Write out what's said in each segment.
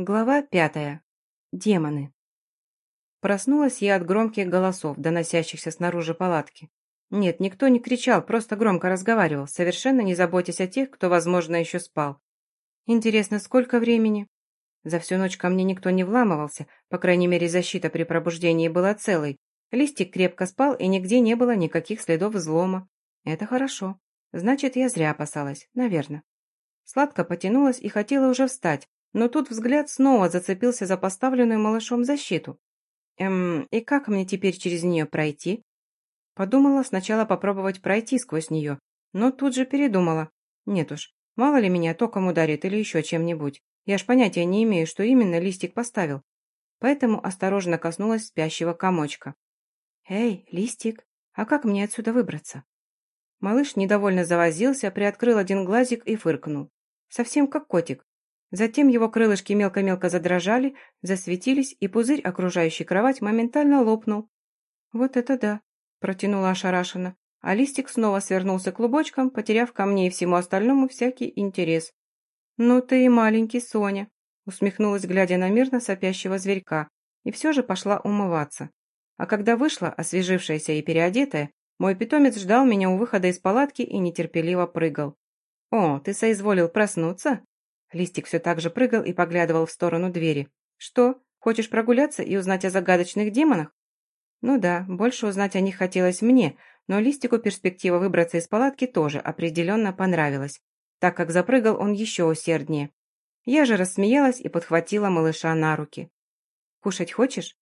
Глава пятая. Демоны. Проснулась я от громких голосов, доносящихся снаружи палатки. Нет, никто не кричал, просто громко разговаривал, совершенно не заботясь о тех, кто, возможно, еще спал. Интересно, сколько времени? За всю ночь ко мне никто не вламывался, по крайней мере, защита при пробуждении была целой. Листик крепко спал, и нигде не было никаких следов взлома. Это хорошо. Значит, я зря опасалась, наверное. Сладко потянулась и хотела уже встать, но тут взгляд снова зацепился за поставленную малышом защиту. Эм, и как мне теперь через нее пройти? Подумала сначала попробовать пройти сквозь нее, но тут же передумала. Нет уж, мало ли меня током ударит или еще чем-нибудь. Я ж понятия не имею, что именно листик поставил. Поэтому осторожно коснулась спящего комочка. «Эй, листик, а как мне отсюда выбраться?» Малыш недовольно завозился, приоткрыл один глазик и фыркнул. Совсем как котик. Затем его крылышки мелко-мелко задрожали, засветились, и пузырь, окружающий кровать, моментально лопнул. «Вот это да!» – протянула ошарашенно, а листик снова свернулся клубочком, потеряв ко мне и всему остальному всякий интерес. «Ну ты и маленький, Соня!» – усмехнулась, глядя на мирно сопящего зверька, и все же пошла умываться. А когда вышла, освежившаяся и переодетая, мой питомец ждал меня у выхода из палатки и нетерпеливо прыгал. «О, ты соизволил проснуться?» Листик все так же прыгал и поглядывал в сторону двери. «Что, хочешь прогуляться и узнать о загадочных демонах?» Ну да, больше узнать о них хотелось мне, но Листику перспектива выбраться из палатки тоже определенно понравилась, так как запрыгал он еще усерднее. Я же рассмеялась и подхватила малыша на руки. «Кушать хочешь?»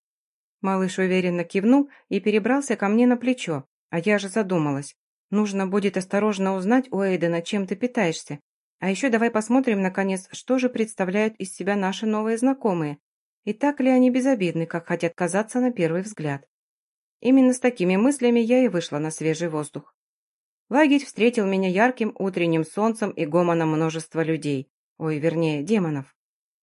Малыш уверенно кивнул и перебрался ко мне на плечо, а я же задумалась. Нужно будет осторожно узнать у Эйдена, чем ты питаешься, а еще давай посмотрим, наконец, что же представляют из себя наши новые знакомые. И так ли они безобидны, как хотят казаться на первый взгляд. Именно с такими мыслями я и вышла на свежий воздух. Лагерь встретил меня ярким утренним солнцем и гомоном множества людей. Ой, вернее, демонов.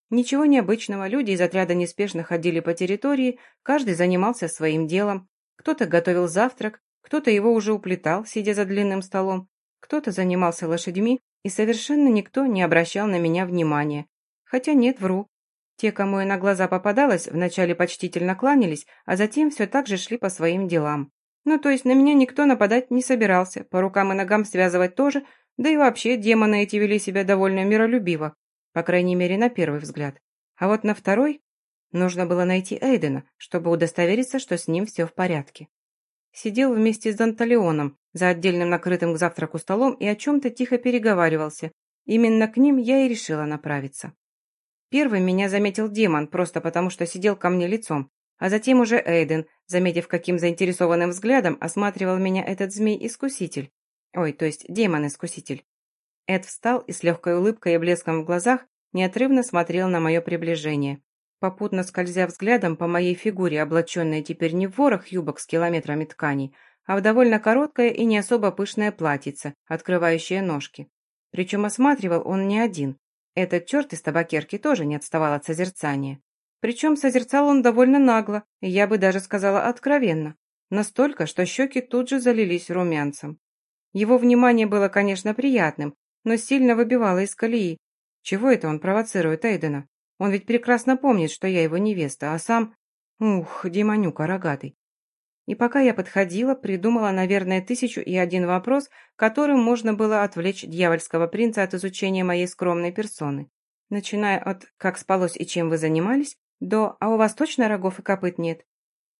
Ничего необычного, люди из отряда неспешно ходили по территории, каждый занимался своим делом. Кто-то готовил завтрак, кто-то его уже уплетал, сидя за длинным столом, кто-то занимался лошадьми, и совершенно никто не обращал на меня внимания. Хотя нет, вру. Те, кому я на глаза попадалась, вначале почтительно кланялись, а затем все так же шли по своим делам. Ну, то есть на меня никто нападать не собирался, по рукам и ногам связывать тоже, да и вообще демоны эти вели себя довольно миролюбиво, по крайней мере, на первый взгляд. А вот на второй нужно было найти Эйдена, чтобы удостовериться, что с ним все в порядке. Сидел вместе с Данталеоном, за отдельным накрытым к завтраку столом и о чем-то тихо переговаривался. Именно к ним я и решила направиться. Первым меня заметил демон, просто потому что сидел ко мне лицом, а затем уже Эйден, заметив, каким заинтересованным взглядом осматривал меня этот змей-искуситель. Ой, то есть демон-искуситель. Эд встал и с легкой улыбкой и блеском в глазах неотрывно смотрел на мое приближение, попутно скользя взглядом по моей фигуре, облаченной теперь не в ворох юбок с километрами тканей, а в довольно короткое и не особо пышное платьице, открывающее ножки. Причем осматривал он не один. Этот черт из табакерки тоже не отставал от созерцания. Причем созерцал он довольно нагло, я бы даже сказала откровенно. Настолько, что щеки тут же залились румянцем. Его внимание было, конечно, приятным, но сильно выбивало из колеи. Чего это он провоцирует Эйдена? Он ведь прекрасно помнит, что я его невеста, а сам... Ух, демонюка рогатый. И пока я подходила, придумала, наверное, тысячу и один вопрос, которым можно было отвлечь дьявольского принца от изучения моей скромной персоны. Начиная от «как спалось и чем вы занимались», до «а у вас точно рогов и копыт нет?»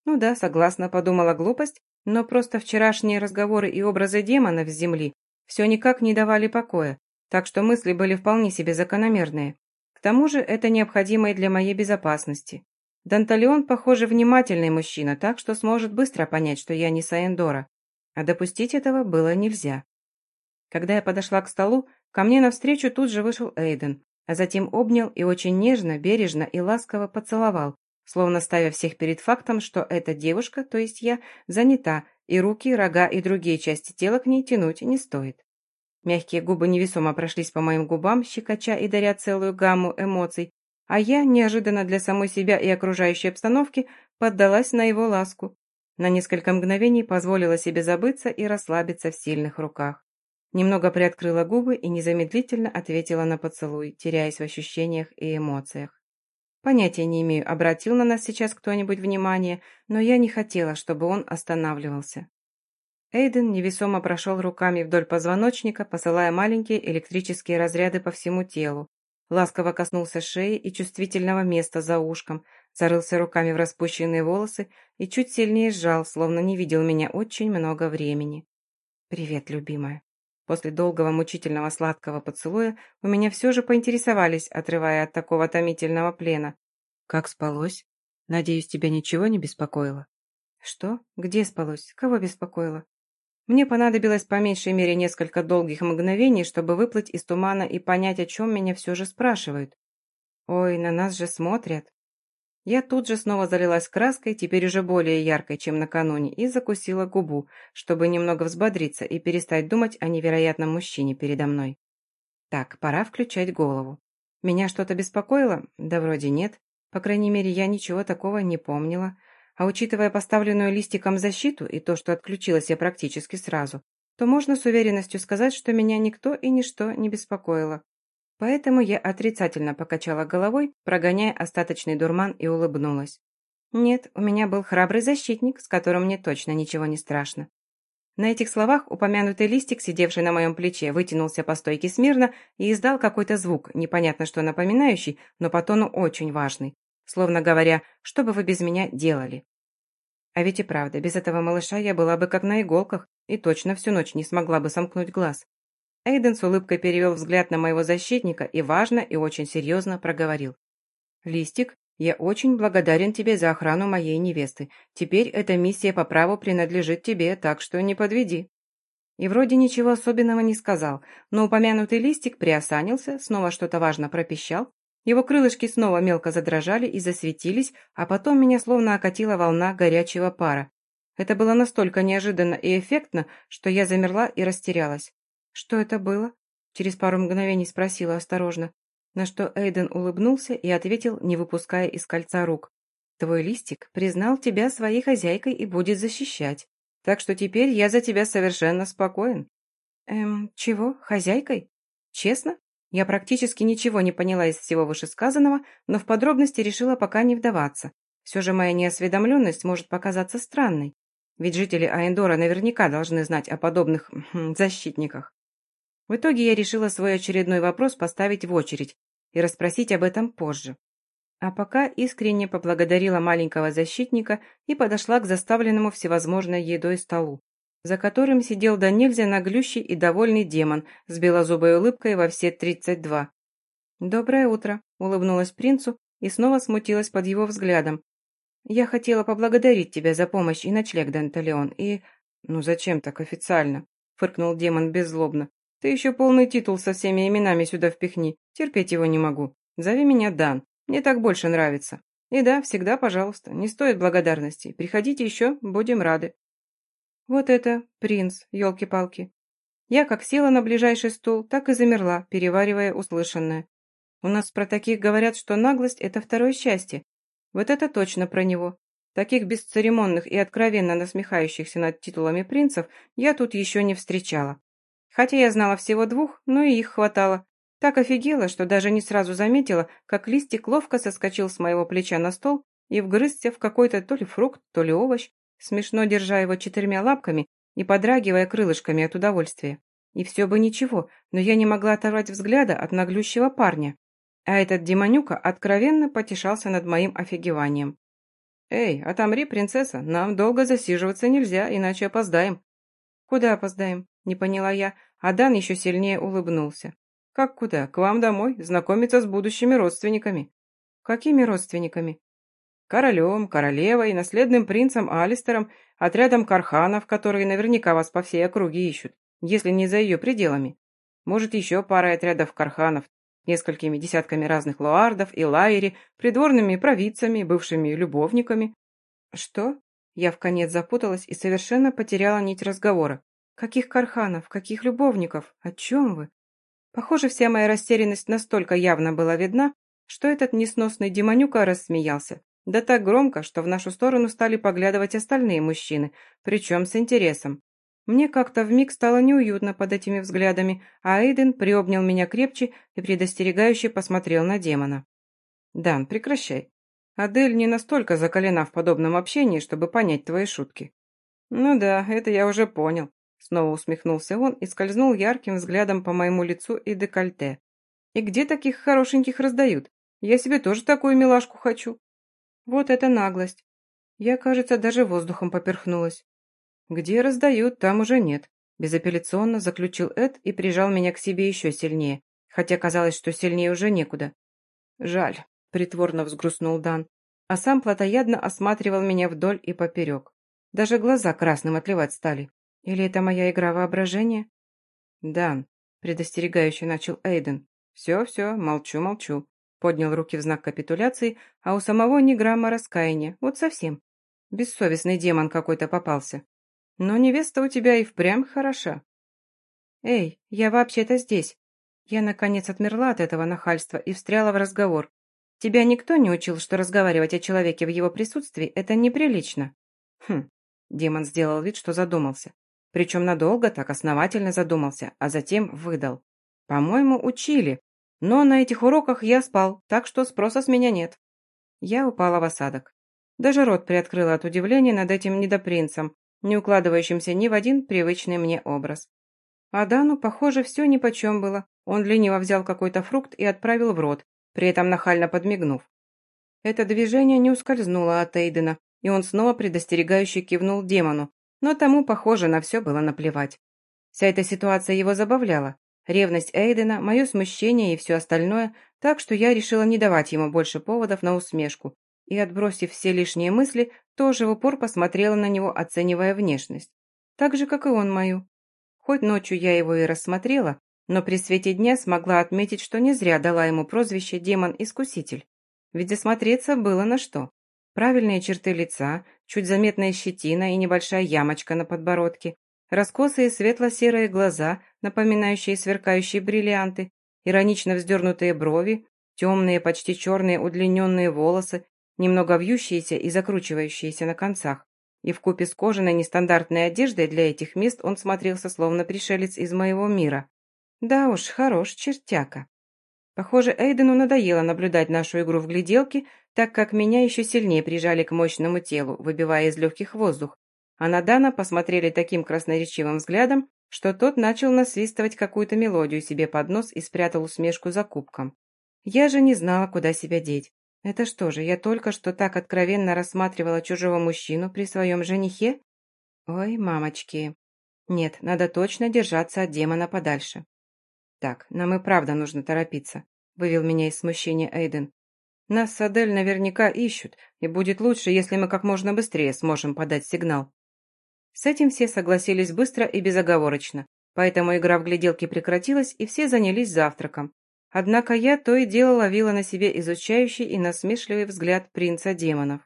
Ну да, согласна, подумала глупость, но просто вчерашние разговоры и образы демонов с земли все никак не давали покоя, так что мысли были вполне себе закономерные. Тому же это необходимо и для моей безопасности. Данталион, похоже, внимательный мужчина, так что сможет быстро понять, что я не Саендора. А допустить этого было нельзя. Когда я подошла к столу, ко мне навстречу тут же вышел Эйден, а затем обнял и очень нежно, бережно и ласково поцеловал, словно ставя всех перед фактом, что эта девушка, то есть я, занята, и руки, рога и другие части тела к ней тянуть не стоит. Мягкие губы невесомо прошлись по моим губам, щекоча и даря целую гамму эмоций, а я, неожиданно для самой себя и окружающей обстановки, поддалась на его ласку. На несколько мгновений позволила себе забыться и расслабиться в сильных руках. Немного приоткрыла губы и незамедлительно ответила на поцелуй, теряясь в ощущениях и эмоциях. Понятия не имею, обратил на нас сейчас кто-нибудь внимание, но я не хотела, чтобы он останавливался. Эйден невесомо прошел руками вдоль позвоночника, посылая маленькие электрические разряды по всему телу. Ласково коснулся шеи и чувствительного места за ушком, зарылся руками в распущенные волосы и чуть сильнее сжал, словно не видел меня очень много времени. «Привет, любимая». После долгого мучительного сладкого поцелуя у меня все же поинтересовались, отрывая от такого томительного плена. «Как спалось? Надеюсь, тебя ничего не беспокоило?» «Что? Где спалось? Кого беспокоило?» Мне понадобилось по меньшей мере несколько долгих мгновений, чтобы выплыть из тумана и понять, о чем меня все же спрашивают. Ой, на нас же смотрят. Я тут же снова залилась краской, теперь уже более яркой, чем накануне, и закусила губу, чтобы немного взбодриться и перестать думать о невероятном мужчине передо мной. Так, пора включать голову. Меня что-то беспокоило? Да вроде нет. По крайней мере, я ничего такого не помнила. А учитывая поставленную листиком защиту и то, что отключилась я практически сразу, то можно с уверенностью сказать, что меня никто и ничто не беспокоило. Поэтому я отрицательно покачала головой, прогоняя остаточный дурман и улыбнулась. Нет, у меня был храбрый защитник, с которым мне точно ничего не страшно. На этих словах упомянутый листик, сидевший на моем плече, вытянулся по стойке смирно и издал какой-то звук, непонятно что напоминающий, но по тону очень важный словно говоря, что бы вы без меня делали? А ведь и правда, без этого малыша я была бы как на иголках и точно всю ночь не смогла бы сомкнуть глаз. Эйден с улыбкой перевел взгляд на моего защитника и важно и очень серьезно проговорил. «Листик, я очень благодарен тебе за охрану моей невесты. Теперь эта миссия по праву принадлежит тебе, так что не подведи». И вроде ничего особенного не сказал, но упомянутый листик приосанился, снова что-то важно пропищал его крылышки снова мелко задрожали и засветились, а потом меня словно окатила волна горячего пара. Это было настолько неожиданно и эффектно, что я замерла и растерялась. «Что это было?» Через пару мгновений спросила осторожно, на что Эйден улыбнулся и ответил, не выпуская из кольца рук. «Твой листик признал тебя своей хозяйкой и будет защищать. Так что теперь я за тебя совершенно спокоен». «Эм, чего? Хозяйкой? Честно?» Я практически ничего не поняла из всего вышесказанного, но в подробности решила пока не вдаваться. Все же моя неосведомленность может показаться странной. Ведь жители Аэндора наверняка должны знать о подобных хм, защитниках. В итоге я решила свой очередной вопрос поставить в очередь и расспросить об этом позже. А пока искренне поблагодарила маленького защитника и подошла к заставленному всевозможной едой столу за которым сидел до нельзя наглющий и довольный демон с белозубой улыбкой во все тридцать два. «Доброе утро», — улыбнулась принцу и снова смутилась под его взглядом. «Я хотела поблагодарить тебя за помощь и ночлег, Данталеон, и...» «Ну зачем так официально?» — фыркнул демон беззлобно. «Ты еще полный титул со всеми именами сюда впихни. Терпеть его не могу. Зови меня Дан. Мне так больше нравится. И да, всегда пожалуйста. Не стоит благодарности. Приходите еще, будем рады». Вот это принц, елки-палки. Я как села на ближайший стул, так и замерла, переваривая услышанное. У нас про таких говорят, что наглость – это второе счастье. Вот это точно про него. Таких бесцеремонных и откровенно насмехающихся над титулами принцев я тут еще не встречала. Хотя я знала всего двух, но и их хватало. Так офигела, что даже не сразу заметила, как листик ловко соскочил с моего плеча на стол и вгрызся в какой-то то ли фрукт, то ли овощ, смешно держа его четырьмя лапками и подрагивая крылышками от удовольствия. И все бы ничего, но я не могла оторвать взгляда от наглющего парня. А этот демонюка откровенно потешался над моим офигеванием. «Эй, отомри, принцесса, нам долго засиживаться нельзя, иначе опоздаем». «Куда опоздаем?» – не поняла я, а Дан еще сильнее улыбнулся. «Как куда? К вам домой, знакомиться с будущими родственниками». «Какими родственниками?» Королем, королевой, наследным принцем Алистером, отрядом карханов, которые наверняка вас по всей округе ищут, если не за ее пределами. Может, еще парой отрядов карханов, несколькими десятками разных луардов и лайери, придворными провидцами, бывшими любовниками. Что? Я в конец запуталась и совершенно потеряла нить разговора. Каких карханов, каких любовников? О чем вы? Похоже, вся моя растерянность настолько явно была видна, что этот несносный демонюка рассмеялся. Да так громко, что в нашу сторону стали поглядывать остальные мужчины, причем с интересом. Мне как-то вмиг стало неуютно под этими взглядами, а Эйден приобнял меня крепче и предостерегающе посмотрел на демона. «Дан, прекращай. Адель не настолько закалена в подобном общении, чтобы понять твои шутки». «Ну да, это я уже понял», — снова усмехнулся он и скользнул ярким взглядом по моему лицу и декольте. «И где таких хорошеньких раздают? Я себе тоже такую милашку хочу». Вот это наглость. Я, кажется, даже воздухом поперхнулась. Где раздают, там уже нет. Безапелляционно заключил Эд и прижал меня к себе еще сильнее, хотя казалось, что сильнее уже некуда. «Жаль», — притворно взгрустнул Дан, а сам плотоядно осматривал меня вдоль и поперек. Даже глаза красным отливать стали. Или это моя игра воображения? «Дан», — предостерегающе начал Эйден. «Все, все, молчу, молчу». Поднял руки в знак капитуляции, а у самого ни грамма раскаяния. Вот совсем. Бессовестный демон какой-то попался. Но невеста у тебя и впрямь хороша. Эй, я вообще-то здесь. Я, наконец, отмерла от этого нахальства и встряла в разговор. Тебя никто не учил, что разговаривать о человеке в его присутствии – это неприлично? Хм, демон сделал вид, что задумался. Причем надолго, так основательно задумался, а затем выдал. По-моему, учили. Но на этих уроках я спал, так что спроса с меня нет. Я упала в осадок. Даже рот приоткрыла от удивления над этим недопринцем, не укладывающимся ни в один привычный мне образ. А Дану, похоже, все нипочем было. Он лениво взял какой-то фрукт и отправил в рот, при этом нахально подмигнув. Это движение не ускользнуло от Эйдена, и он снова предостерегающе кивнул демону, но тому, похоже, на все было наплевать. Вся эта ситуация его забавляла. Ревность Эйдена, мое смущение и все остальное, так что я решила не давать ему больше поводов на усмешку, и, отбросив все лишние мысли, тоже в упор посмотрела на него, оценивая внешность. Так же, как и он мою. Хоть ночью я его и рассмотрела, но при свете дня смогла отметить, что не зря дала ему прозвище «демон-искуситель». Ведь засмотреться было на что. Правильные черты лица, чуть заметная щетина и небольшая ямочка на подбородке, раскосые светло-серые глаза, напоминающие сверкающие бриллианты, иронично вздернутые брови, темные, почти черные удлиненные волосы немного вьющиеся и закручивающиеся на концах, и в купе с кожаной нестандартной одеждой для этих мест он смотрелся словно пришелец из моего мира. Да уж, хорош чертяка. Похоже, Эйдену надоело наблюдать нашу игру в гляделки, так как меня еще сильнее прижали к мощному телу, выбивая из легких воздух, а на Дана посмотрели таким красноречивым взглядом, что тот начал насвистывать какую-то мелодию себе под нос и спрятал усмешку за кубком. Я же не знала, куда себя деть. Это что же, я только что так откровенно рассматривала чужого мужчину при своем женихе? Ой, мамочки. Нет, надо точно держаться от демона подальше. Так, нам и правда нужно торопиться, вывел меня из смущения Эйден. Нас с Адель наверняка ищут, и будет лучше, если мы как можно быстрее сможем подать сигнал. С этим все согласились быстро и безоговорочно, поэтому игра в гляделки прекратилась, и все занялись завтраком, Однако я то и дело ловила на себе изучающий и насмешливый взгляд принца демонов.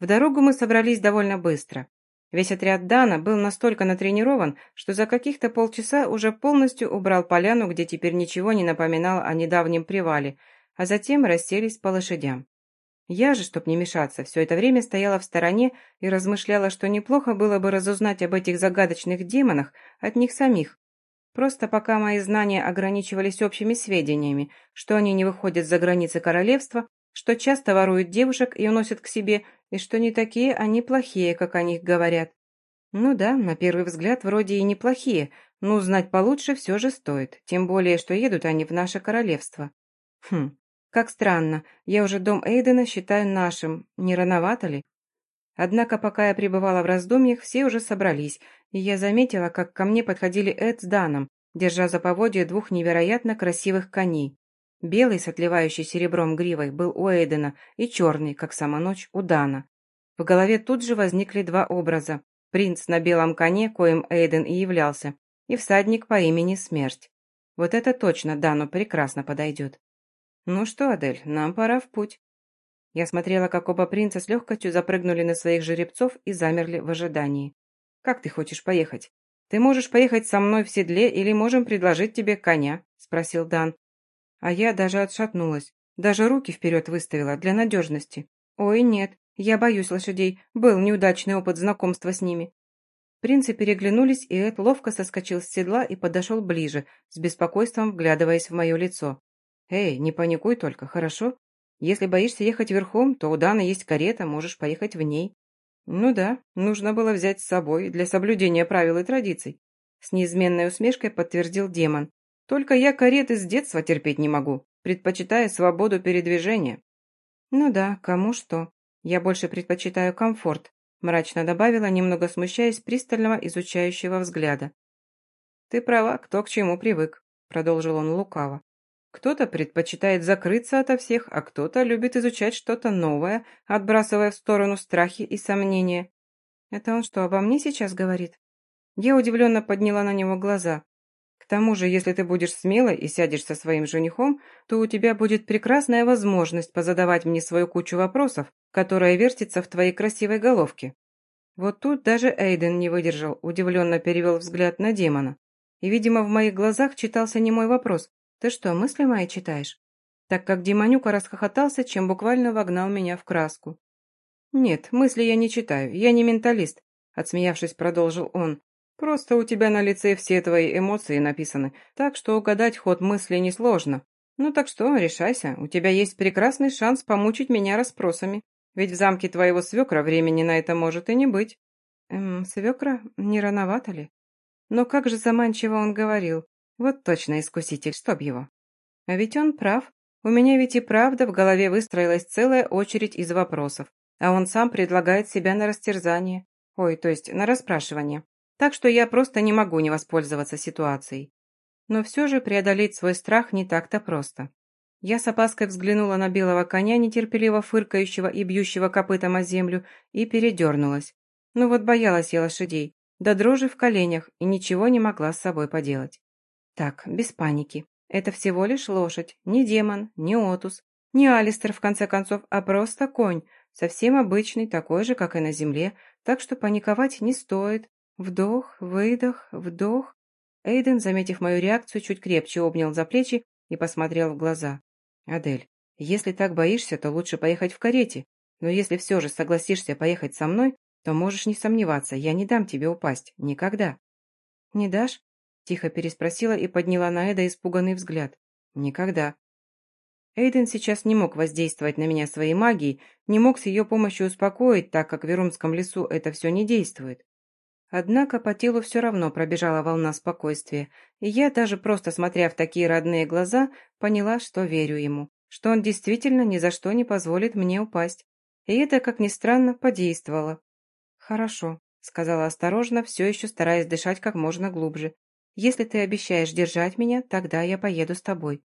В дорогу мы собрались довольно быстро. Весь отряд Дана был настолько натренирован, что за каких-то полчаса уже полностью убрал поляну, где теперь ничего не напоминало о недавнем привале, а затем расселись по лошадям. Я же, чтоб не мешаться, все это время стояла в стороне и размышляла, что неплохо было бы разузнать об этих загадочных демонах от них самих, Просто пока мои знания ограничивались общими сведениями, что они не выходят за границы королевства, что часто воруют девушек и уносят к себе, и что не такие они плохие, как о них говорят. Ну да, на первый взгляд вроде и неплохие, но узнать получше все же стоит, тем более, что едут они в наше королевство. Хм, как странно, я уже дом Эйдена считаю нашим, не рановато ли? Однако, пока я пребывала в раздумьях, все уже собрались, и я заметила, как ко мне подходили Эд с Даном, держа за поводья двух невероятно красивых коней. Белый с отливающей серебром гривой был у Эйдена и черный, как сама ночь, у Дана. В голове тут же возникли два образа. Принц на белом коне, коим Эйден и являлся, и всадник по имени Смерть. Вот это точно Дану прекрасно подойдет. Ну что, Адель, нам пора в путь. Я смотрела, как оба принца с легкостью запрыгнули на своих жеребцов и замерли в ожидании. «Как ты хочешь поехать? Ты можешь поехать со мной в седле или можем предложить тебе коня?» – спросил Дан. А я даже отшатнулась, даже руки вперед выставила для надежности. «Ой, нет, я боюсь лошадей, был неудачный опыт знакомства с ними». Принцы переглянулись, и Эд ловко соскочил с седла и подошел ближе, с беспокойством вглядываясь в мое лицо. «Эй, не паникуй только, хорошо? Если боишься ехать верхом, то у Даны есть карета, можешь поехать в ней». «Ну да, нужно было взять с собой для соблюдения правил и традиций», с неизменной усмешкой подтвердил демон. «Только я кареты с детства терпеть не могу, предпочитая свободу передвижения». «Ну да, кому что. Я больше предпочитаю комфорт», мрачно добавила, немного смущаясь пристального изучающего взгляда. «Ты права, кто к чему привык», продолжил он лукаво. Кто-то предпочитает закрыться ото всех, а кто-то любит изучать что-то новое, отбрасывая в сторону страхи и сомнения. Это он что, обо мне сейчас говорит? Я удивленно подняла на него глаза. К тому же, если ты будешь смелой и сядешь со своим женихом, то у тебя будет прекрасная возможность позадавать мне свою кучу вопросов, которая вертится в твоей красивой головке. Вот тут даже Эйден не выдержал, удивленно перевел взгляд на демона. И, видимо, в моих глазах читался не мой вопрос, «Ты что, мысли мои читаешь?» Так как Демонюка расхохотался, чем буквально вогнал меня в краску. «Нет, мысли я не читаю, я не менталист», — отсмеявшись, продолжил он. «Просто у тебя на лице все твои эмоции написаны, так что угадать ход мысли несложно. Ну так что, решайся, у тебя есть прекрасный шанс помучить меня расспросами, ведь в замке твоего свекра времени на это может и не быть». «Эм, свекра, не рановато ли?» Но как же заманчиво он говорил. Вот точно искуситель, чтоб его. А ведь он прав. У меня ведь и правда в голове выстроилась целая очередь из вопросов, а он сам предлагает себя на растерзание. Ой, то есть на расспрашивание. Так что я просто не могу не воспользоваться ситуацией. Но все же преодолеть свой страх не так-то просто. Я с опаской взглянула на белого коня, нетерпеливо фыркающего и бьющего копытом о землю, и передернулась. Ну вот боялась я лошадей, да дрожи в коленях, и ничего не могла с собой поделать. Так, без паники. Это всего лишь лошадь, не демон, не отус, не алистер, в конце концов, а просто конь, совсем обычный, такой же, как и на земле, так что паниковать не стоит. Вдох, выдох, вдох. Эйден, заметив мою реакцию, чуть крепче обнял за плечи и посмотрел в глаза. «Адель, если так боишься, то лучше поехать в карете, но если все же согласишься поехать со мной, то можешь не сомневаться, я не дам тебе упасть. Никогда». «Не дашь?» Тихо переспросила и подняла на Эда испуганный взгляд. «Никогда». Эйден сейчас не мог воздействовать на меня своей магией, не мог с ее помощью успокоить, так как в Верумском лесу это все не действует. Однако по телу все равно пробежала волна спокойствия, и я, даже просто смотря в такие родные глаза, поняла, что верю ему, что он действительно ни за что не позволит мне упасть. И это, как ни странно, подействовало. «Хорошо», — сказала осторожно, все еще стараясь дышать как можно глубже. Если ты обещаешь держать меня, тогда я поеду с тобой.